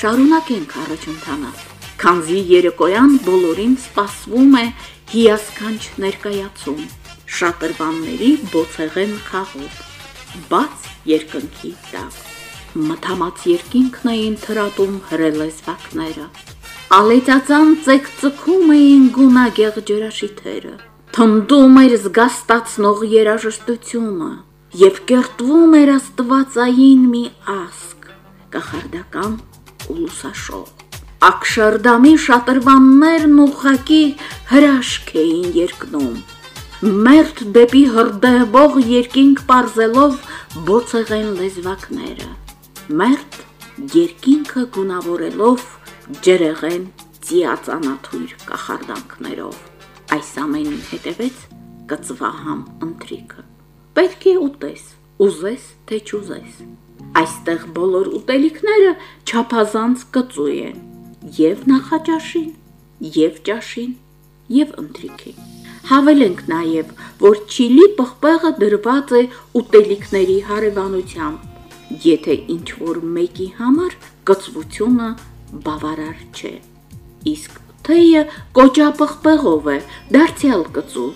շարունակենք առաջընթանալ։ Քանզի երեկոյան բոլորին սպասվում է հիասքանչ ներկայացում, շատրվանների բոցեղեն խաղով, բաց երկնքի տակ։ Մթամած երկինքն էին թրատում հրելեզվակները։ Ալեծածան ծեկ-ծքում էին գունագեղ ջրաշիթերը։ Թնդում էր զգաստացնող երաժշտությունը եւ կերտվում էր աստվածային մի ասկ, կախարդական լուսաշող։ Ակշարդամի շատրվաններն ուղակի հրաշք էին երկնում։ Մերթ դեպի հրդեհբող երկինք པարզելով բոցեղեն լեզվակները։ Մերթ երկինքը գունավորելով ջրեղեն ծիածանաթույր կախարդանքներով։ Այս ամենին հետևեց կծվահամ ընթրիքը։ Պետք է ուտես, ուզես թե չուզես։ Այստեղ բոլոր ուտելիքները չափազանց կծու են եւ նախաճաշին, եւ ճաշին, եւ ընթրիքին։ Հավելենք նաեւ, որ չիլի պղպեղը դրված է ուտելիքների հարևանությամբ, եթե ինչ որ մեկի համար կծվությունը բավարար չէ։ Իսկ թեյը կոճապղպեղով է, դարձյալ կծու։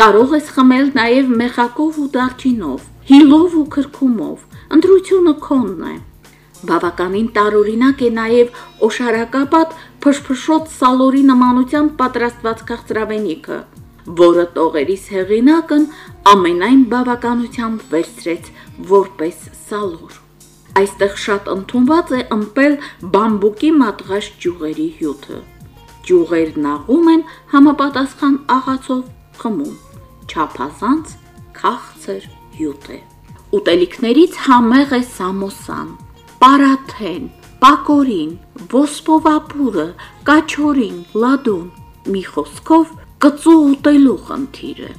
Կարող ես խմել նաև մեխակով ու դարչինով, հիլով ու քրքումով։ Ընտրությունը քոնն է։ Բավականին տարօրինակ է նաև օշարակապատ փշփշոտ սալորի նմանությամբ պատրաստված քաղցրավենիքը, որը տողերիս հեղինակն ամենայն բավականությամբ վերցրեց որպես սալոր։ Այստեղ շատ ընդունված է ըմպել բամբուկի մատղաշ ջուղերի հյութը։ Ջուղերն աղում են համապատասխան աղացով խմում։ Չափազանց քաղցր հյութ է։ Ուտելիքներից համեղ է սամոսան, պարաթեն, պակորին, ոսպովապուրը, կաչորին, լադուն, մի խոսքով կծու ուտելու խնդիրը։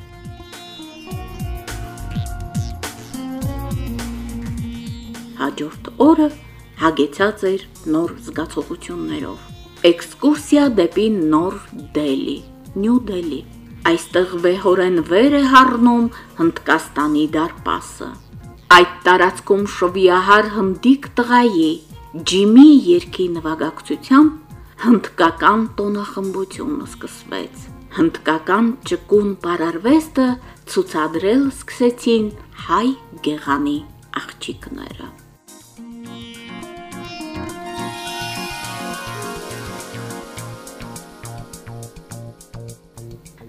Հաջորդ օրը հագեցած էր նոր զգացողություններով։ Էքսկուրսիա դեպի Նոր Դելի, Նյու Դելի։ Այստեղ վեհորեն վեր է հառնում Հնդկաստանի դարպասը։ Այդ տարածքում շվիահար հնդիկ տղայի Ջիմի երկի նվագակցությամբ հնդկական տոնախմբությունը սկսվեց։ Հնդկական ճկուն պարարվեստը ցուցադրել սկսեցին հայ գեղանի աղջիկները։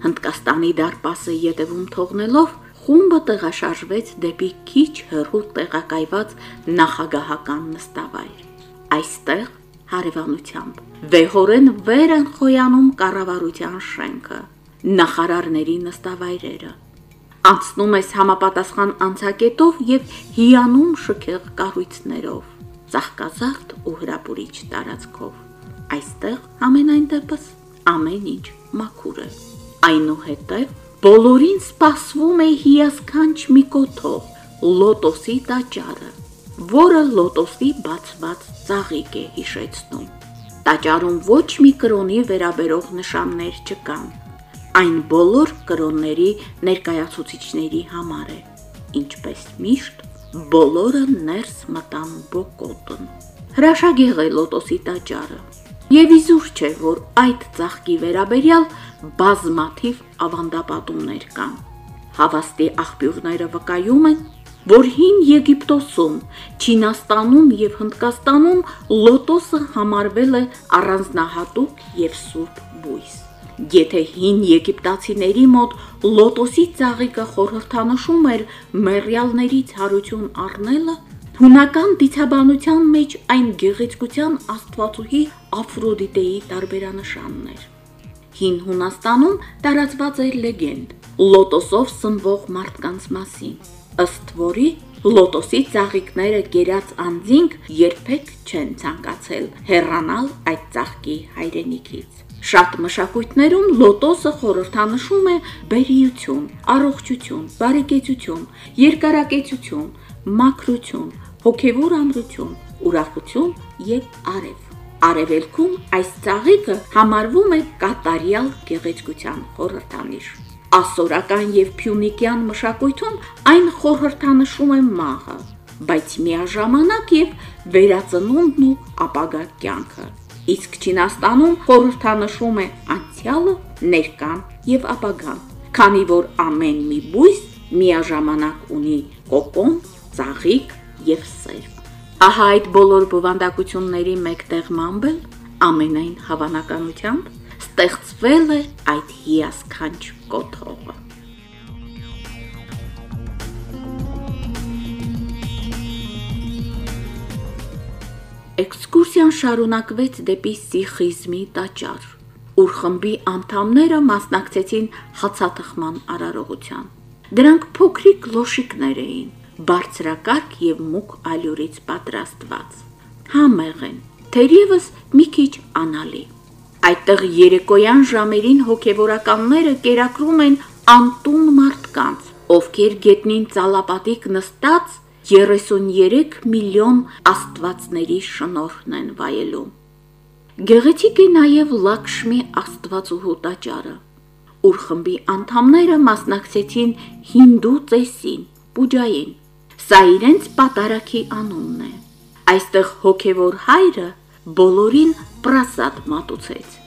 Հնդկաստանի դարպասը յետևում թողնելով խումբը տեղաշարժվեց դեպի քիչ հեռու տեղակայված նախագահական նստավայր։ Այստեղ հարևանությամբ վեհորեն վեր են խոյանում կառավարության շենքը, նախարարների նստավայրերը։ Անցնում ես համապատասխան անցակետով եւ հիանում շքեղ կառույցներով, ծաղկազարդ ու հրապուրիչ տարածքով։ Այստեղ ամենայն դեպս ամեն ինչ մաքուր է։ Այնուհետև Բոլորին սպասվում է հիասքանչ մի կոթող, լոտոսի տաճարը, որը լոտոսի բացված ծաղիկ է հիշեցնում։ Տաճարում ոչ մի կրոնի վերաբերող նշաններ չկան։ Այն բոլոր կրոնների ներկայացուցիչների համար է։ Ինչպես միշտ, բոլորը ներս մտան բոկոտն։ Հրաշագեղ է լոտոսի տաճարը։ Եվ իզուր չէ, որ այդ ծաղկի վերաբերյալ բազմաթիվ ավանդապատումներ կան։ Հավաստի աղբյուրները վկայում են, որ հին Եգիպտոսում, Չինաստանում եւ Հնդկաստանում լոտոսը համարվել է առանձնահատուկ եւ սուրբ բույս։ Եթե հին եգիպտացիների մոտ լոտոսի ծաղիկը խորհրդանշում էր մեռյալներից հարություն առնելը, Հունական դիցաբանության մեջ այն գեղեցկության աստվածուհի Աֆրոդիտեի տարբերանշանն էր։ Հին Հունաստանում տարածված էր լեգենդ լոտոսով սնվող մարդկանց մասին, ըստ որի լոտոսի ծաղիկները կերած անձինք երբեք չեն ցանկացել հեռանալ այդ ծաղկի հայրենիքից։ Շատ մշակույթներում լոտոսը խորհրդանշում է բերիություն, առողջություն, բարեկեցություն, երկարակեցություն, մաքրություն, հոգևոր ամրություն, ուրախություն եւ արև։ Արևելքում այս ծաղիկը համարվում է կատարյալ գեղեցկության խորհրդանիշ։ Ասորական եւ փյունիկյան մշակույթում այն խորհրդանշում է մաղը, բայց միաժամանակ եւ վերածնունդն ու ապագա կյանքը։ Իսկ Չինաստանում խորհրդանշում է անցյալը, ներկան եւ ապագան, քանի որ ամեն մի բույս միաժամանակ ունի կոկոն, ծաղիկ եւ սերմ։ Ահա այդ բոլոր բովանդակությունների մեկտեղմամբ էլ ամենայն հավանականությամբ ստեղծվել է այդ հիասքանչ կոթողը։ Էքսկուրսիան շարունակվեց դեպի Սիխիզմի տաճար, ուր խմբի անդամները մասնակցեցին հացաթխման արարողության։ Դրանք փոքրիկ լոշիկներ էին, բարձրակարգ եւ մուկ ալյուրից պատրաստված։ Համեղ են, թերևս մի քիչ անալի։ Այդտեղ երեկոյան ժամերին հոգևորականները կերակրում են անտուն մարդկանց, ովքեր գետնին ծալապատիկ նստած 33 միլիոն աստվածների շնորհն են վայելում։ Գեղեցիկ է նաև Լաքշմի աստվածուհու տաճարը, ուր խմբի անդամները մասնակցեցին հինդու ծեսին, պուջային։ Սա իրենց պատարակի անունն է։ Այստեղ հոգևոր հայրը բոլորին պրասատ մատուցեց։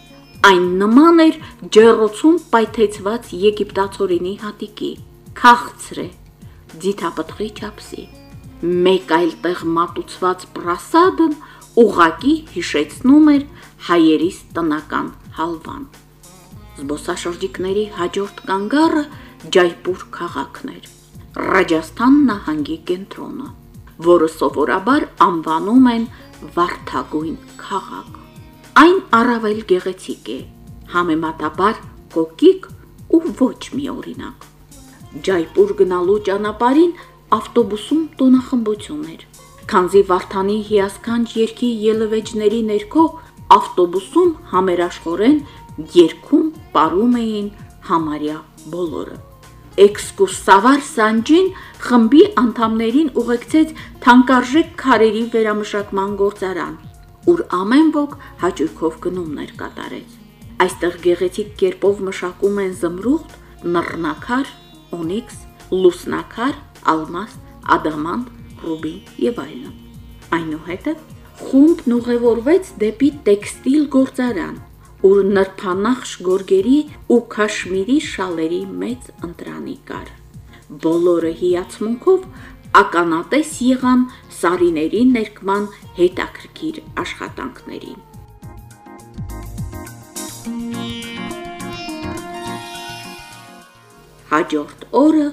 Այն նման էր ջեռոցում պայթեցված եգիպտացորենի հատիկի, քաղցր է, ձիթապտղի չափսի մեկ այլ տեղ մատուցված պրասադն ուղակի հիշեցնում էր հայերիս տնական հալվան։ Զբոսաշրջիկների հաջորդ կանգառը Ջայպուր քաղաքն էր։ Ռաջասթան նահանգի կենտրոնը, որը սովորաբար անվանում են Վարդագույն քաղաք։ Այն առավել գեղեցիկ է, համեմատաբար կոկիկ ու ոչ մի օրինակ։ Ջայպուր գնալու ճանապարհին ավտոբուսում տոնախմբություն էր։ Քանզի Վարդանի հիասքանչ երկի ելևեջների ներքո ավտոբուսում համերաշխորեն երկում ապարում էին համարյա բոլորը։ Էքսկուրսավար Սանջին խմբի անդամներին ուղեկցեց թանկարժեք քարերի վերամշակման գործարան, ուր ամեն ոք հաճույքով գնումներ կատարեց։ Այստեղ գեղեցիկ կերպով մշակում են զմրուխտ, նռնակար, օնիքս, լուսնակար ալմաս, ադամանտ, ռուբի եւ այլն։ Այնուհետև խումբն ուղևորվեց դեպի տեքստիլ գործարան, ուր նրբանախշ գորգերի ու քաշմիրի շալերի մեծ ընտրանի կար։ Բոլորը հիացմունքով ականատես եղան սարիների ներկման հետաքրքիր աշխատանքներին։ Հաջորդ օրը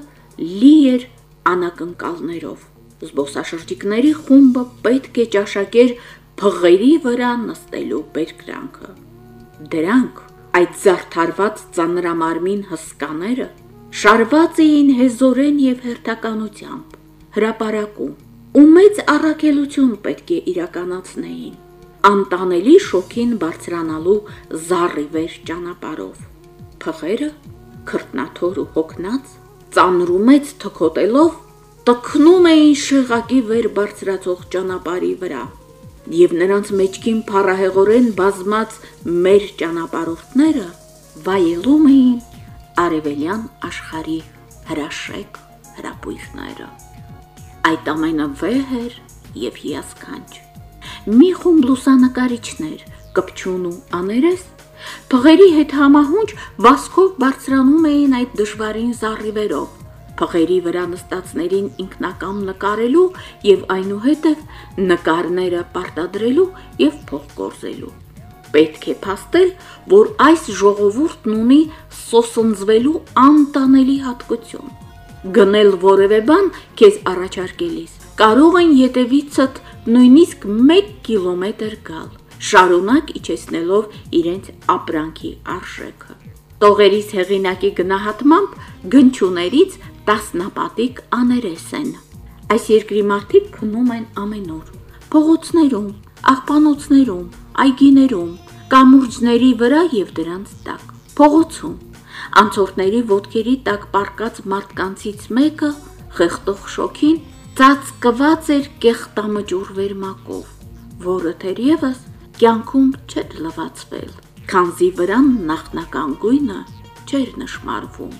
լի էր անակնկալներով։ Զբոսաշրջիկների խումբը պետք է ճաշակեր փղերի վրա նստելու բերկրանքը։ Դրանք այդ զարդարված ծանրամարմին հսկաները շարված էին հեզորեն եւ հերթականությամբ հրաապարակում ու մեծ առաքելություն պետք է իրականացնեին անտանելի շոքին բարձրանալու զառիվեր ճանապարով փղերը քրտնաթոր ու հոգնած ծանրումեց թքոտելով տքնում էին շեղակի վեր բարձրացող ճանապարհի վրա եւ նրանց մեջքին փառահեղորեն բազմած մեր ճանապարհորդները վայելում էին արևելյան աշխարհի հրաշեք հրապույրները այդ ամենը վեհ էր եւ հիասքանչ մի խումբ լուսանկարիչներ կպչուն ու աներես Փղերի հետ համահունչ վասկով բարձրանում էին այդ դժվարին զառիվերով։ Փղերի վրա նստածներին ինքնակամ նկարելու եւ այնուհետև նկարները պարտադրելու եւ փոխկորզելու։ Պետք է փաստել, որ այս ժողովուրդն ունի սոսնձվելու անտանելի հատկություն։ Գնել որևէ բան քեզ առաջարկելիս կարող են յետևիցդ նույնիսկ 1 կիլոմետր գալ շարունակ իջեցնելով իրենց ապրանքի արժեքը։ Տողերից հեղինակի գնահատմամբ գնչուներից տասնապատիկ աներես են։ Այս երկրի մարդիկ քնում են ամենուր։ Փողոցներում, աղբանոցներում, այգիներում, կամուրջների վրա եւ դրանց տակ։ Փողոցում անցորդների ոտքերի տակ պարկած մարդկանցից մեկը խեղտող շոքին ծածկված էր կեղտամջուր վերմակով, որը թերևս կյանքում չէր լվացվել, քանզի վրան նախնական գույնը չէր նշмарվում։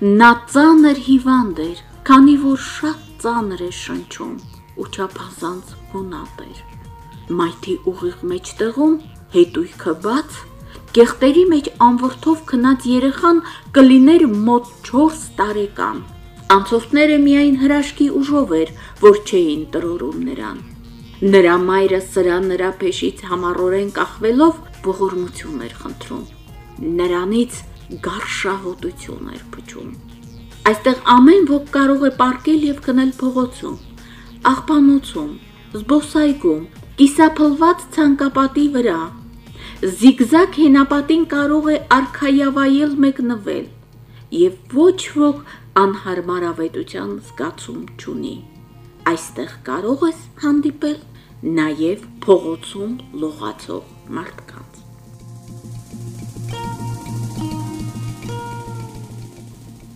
Նա ծանր հիվանդ էր, քանի որ շատ ծանր է շնչում ու չափազանց գունատ էր։ Մայթի ուղիղ մեջտեղում հետույքը բաց, կեղտերի մեջ անվրդով քնած երեխան կլիներ մոտ 4 տարեկան։ Անցորդները միայն հրաշքի ուժով էր, որ չէին տրորում նրան։ Նրա մայրը սրա նրա փեշից համառորեն կախվելով ողորմություն էր խնդրում։ Նրանից գարշահոտություն էր փչում։ Այստեղ ամեն ոք կարող է պարկել եւ քնել փողոցում, աղբանոցում, զբոսայգում, կիսափլված ցանկապատի վրա։ Զիգզակ հենապատին կարող է արխայավայել մեկնվել եւ ոչ ոք անհարմարավետության զգացում չունի։ Այստեղ կարող ես հանդիպել նաև փողոցում լողացող մարդկանց։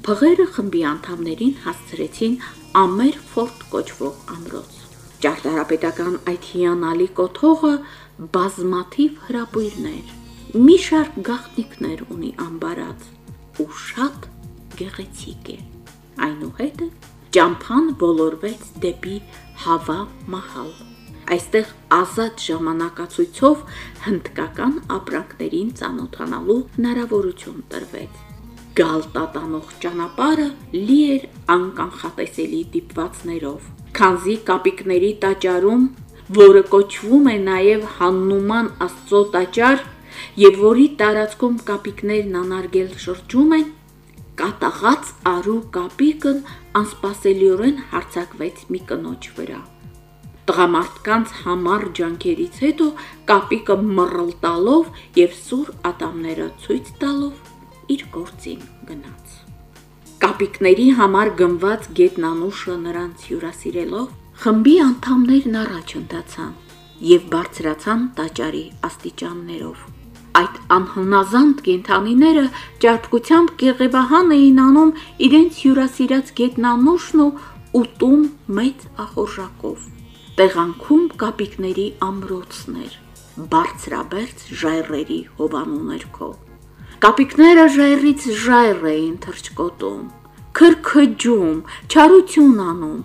Փղերը խմբի անդամներին հասցրեցին Ամեր Ֆորտ կոչվող ամրոց։ Ճարտարապետական այդ հիանալի կոթողը բազմաթիվ հրապույրներ, մի շարք գաղտնիքներ ունի ամբարած ու շատ գեղեցիկ է։ Այնուհետև ճամփան ոլորվեց դեպի Հավա մահալ։ Այստեղ ազատ ժամանակացույցով հնդկական ապրանքներին ծանոթանալու հնարավորություն տրվեց։ Գալ տատանող ճանապարհը լի էր անկանխատեսելի դիպվածներով քանզի կապիկների տաճարում, որը կոչվում է նաև Հաննուման Աստծո տաճար, եւ որի տարածքում կապիկներն անարգել շրջում են, կատաղած արու կապիկն անսպասելիորեն հարցակվեց մի կնոջ վրա։ Տղամարդկանց համար ջանքերից հետո կապիկը մռլ տալով եւ սուր ատամները ցույց տալով իր գործին գնաց։ Կապիկների համար գնված գետնանուշը նրանց հյուրասիրելով, խմբի անդամներն առաջ ընթացան եւ բարձրացան տաճարի աստիճաններով։ Այդ անհնազանդ կենթանիները ճարպկությամբ կեղևահան էին անում իրենց հյուրասիրած գետնանուշն ու ուտում մեծ ախորժակով։ Տեղանքում կապիկների ամրոցներ, բարձրաբերց ժայռերի հովանու ներքո։ Կապիկները ժայռից ժայռ էին թրջկոտում, քրքջում, չարություն անում,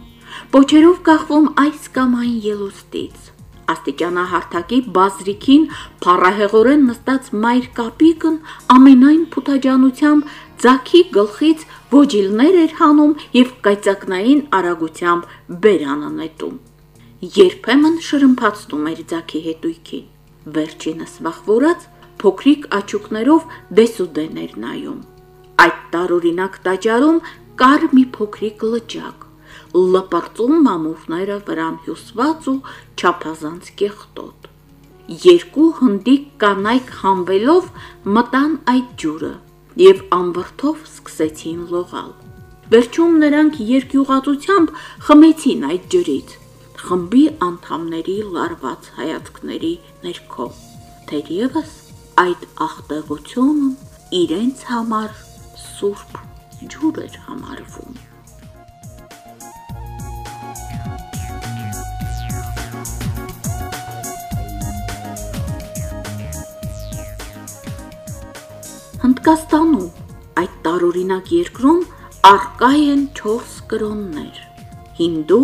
փոչերով կախվում այս կամ այն ելուստից։ Աստիճանահարթակի բազրիկին փառահեղորեն նստած մայր կապիկն ամենայն փութաջանությամբ ձակի գլխից ոջիլներ էր հանում եւ կայծակնային արագությամբ բերանը նետում։ Երբեմն շրմփացնում էր ձակի հետույքին։ Վերջինս վախվորած փոքրիկ աչուկներով դեսուդեն էր նայում։ Այդ տարօրինակ տաճարում կար մի փոքրիկ լճակ, լպրծում մամուռները վրան հյուսված ու չափազանց կեղտոտ։ Երկու հնդիկ կանայք համվելով մտան այդ ջուրը եւ ամբրթով սկսեցին լողալ։ Վերջում նրանք երկյուղածությամբ խմեցին այդ ջրից խմբի անդամների լարված հայացքների ներքո։ Թերևս այդ ախտեղությունն իրենց համար սուրբ ջուր էր համարվում։ Հնդկաստանում այդ տարօրինակ երկրում արկա են 4 կրոններ՝ հինդու,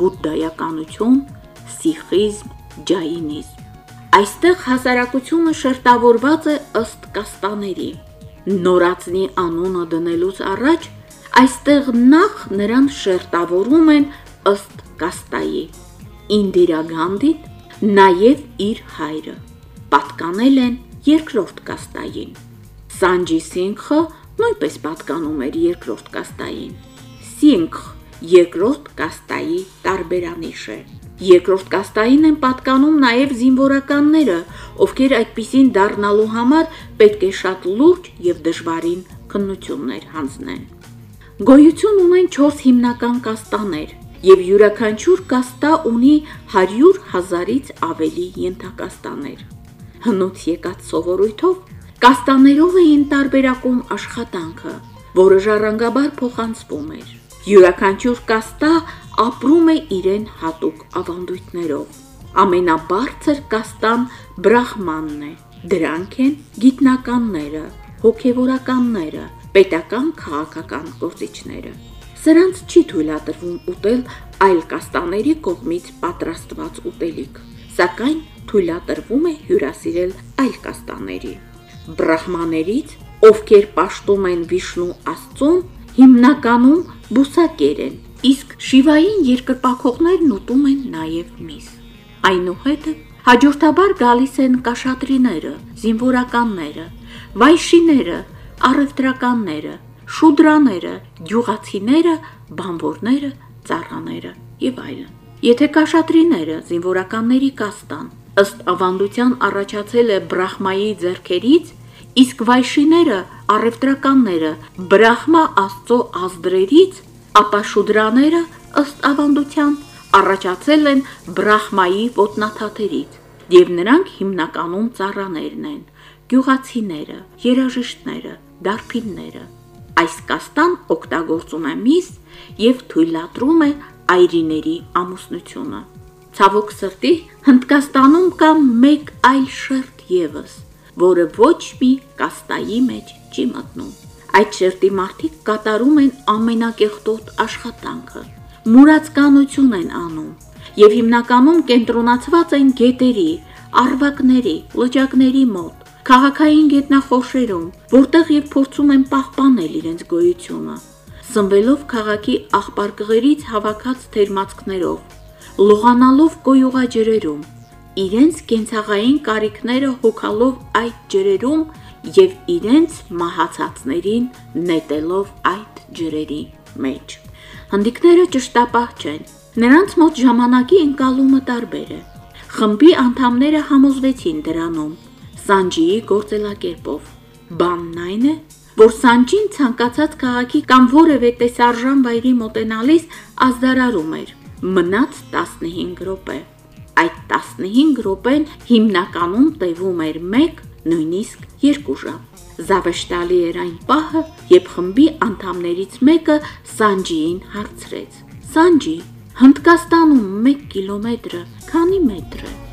բուդդայականություն, սիխիզմ, ջայինիզմ։ Այստեղ հասարակությունը շերտավորված է ըստ կաստաների։ Նորածնի անունը դնելուց առաջ այստեղ նախ նրան շերտավորում են ըստ կաստայի։ Ինդիրա Գանդին նաև իր հայրը պատկանել են երկրորդ կաստային։ Սանջի Սինգը նույնպես պատկանում էր երկրորդ կաստային։ Սինգ երկրորդ կաստայի տարբերանիշ է։ Երկրորդ կաստային են պատկանում նաև զինվորականները, ովքեր այդպիսին դառնալու համար պետք է շատ լուրջ եւ դժվարին քննություններ հանձնեն։ Գոյություն ունեն 4 հիմնական կաստաներ, եւ յուրաքանչյուր կաստա ունի 100 հազարից ավելի ենթակաստաներ։ Հնուց եկած սովորույթով կաստաներով էին տարբերակում աշխատանքը, որը ժառանգաբար փոխանցվում էր։ Յուրաքանչյուր կաստա ապրում է իրեն հատուկ ավանդույթներով։ Ամենաբարձր կաստան բրահմանն է։ Դրանք են գիտնականները, հոգևորականները, պետական քաղաքական գործիչները։ Սրանց չի թույլատրվում ուտել այլ կաստաների կողմից պատրաստված ուտելիք, սակայն թույլատրվում է հյուրասիրել այլ կաստաների։ Բրահմաներից, ովքեր պաշտում են Վիշնու Աստծուն, հիմնականում բուսակեր են, իսկ Շիվային երկրպագողներն ուտում են նաև միս։ Այնուհետև հաջորդաբար գալիս են կաշատրիները, զինվորականները, վայշիները, առևտրականները, շուդրաները, գյուղացիները, բանվորները, ծառաները եւ այլն։ Եթե կաշատրիները զինվորականների կաստան ըստ ավանդության առաջացել է Բրահմայի ձեռքերից, իսկ վայշիները, առևտրականները Բրահմա Աստծո ազդրերից, ապա շուդրաները ըստ ավանդության առաջացել են Բրահմայի ոտնաթաթերից, եւ նրանք հիմնականում ծառաներն են, գյուղացիները, երաժիշտները, դարբինները։ Այս կաստան օգտագործում է միս եւ թույլատրում է այրիների ամուսնությունը։ Ցավոք սրտի Հնդկաստանում կա մեկ այլ շերտ եւս, որը ոչ մի կաստայի մեջ չի մտնում։ Այդ շերտի մարդիկ կատարում են ամենակեղտոտ աշխատանքը։ Մուրացկանություն են անում եւ հիմնականում կենտրոնացված են գետերի, արվակների, լճակների մոտ, քաղաքային գետնախորշերում, որտեղ եւ փորձում են պահպանել իրենց գոյությունը, սնվելով քաղաքի աղբարկղերից հավաքած թերմացքներով, լողանալով կոյուղաջրերում, իրենց կենցաղային կարիքները հոգալով այդ ջրերում եւ իրենց մահացածներին նետելով այդ ջրերի մեջ։ Հնդիկները ճշտապահ չեն։ Նրանց մոտ ժամանակի ընկալումը տարբեր է։ Խմբի անդամները համոզվեցին դրանում Սանջիի գործելակերպով։ Բանն այն է, որ Սանջին ցանկացած քաղաքի կամ որևէ տեսարժան վայրի մոտենալիս ազդարարում էր։ Մնաց 15 րոպե։ Այդ 15 րոպեն հիմնականում տևում էր 1, նույնիսկ 2 ժամ։ Զավեշտալի էր այն պահը, երբ խմբի անդամներից մեկը Սանջիին հարցրեց. Սանջի, Հնդկաստանում 1 կիլոմետրը քանի մետր է։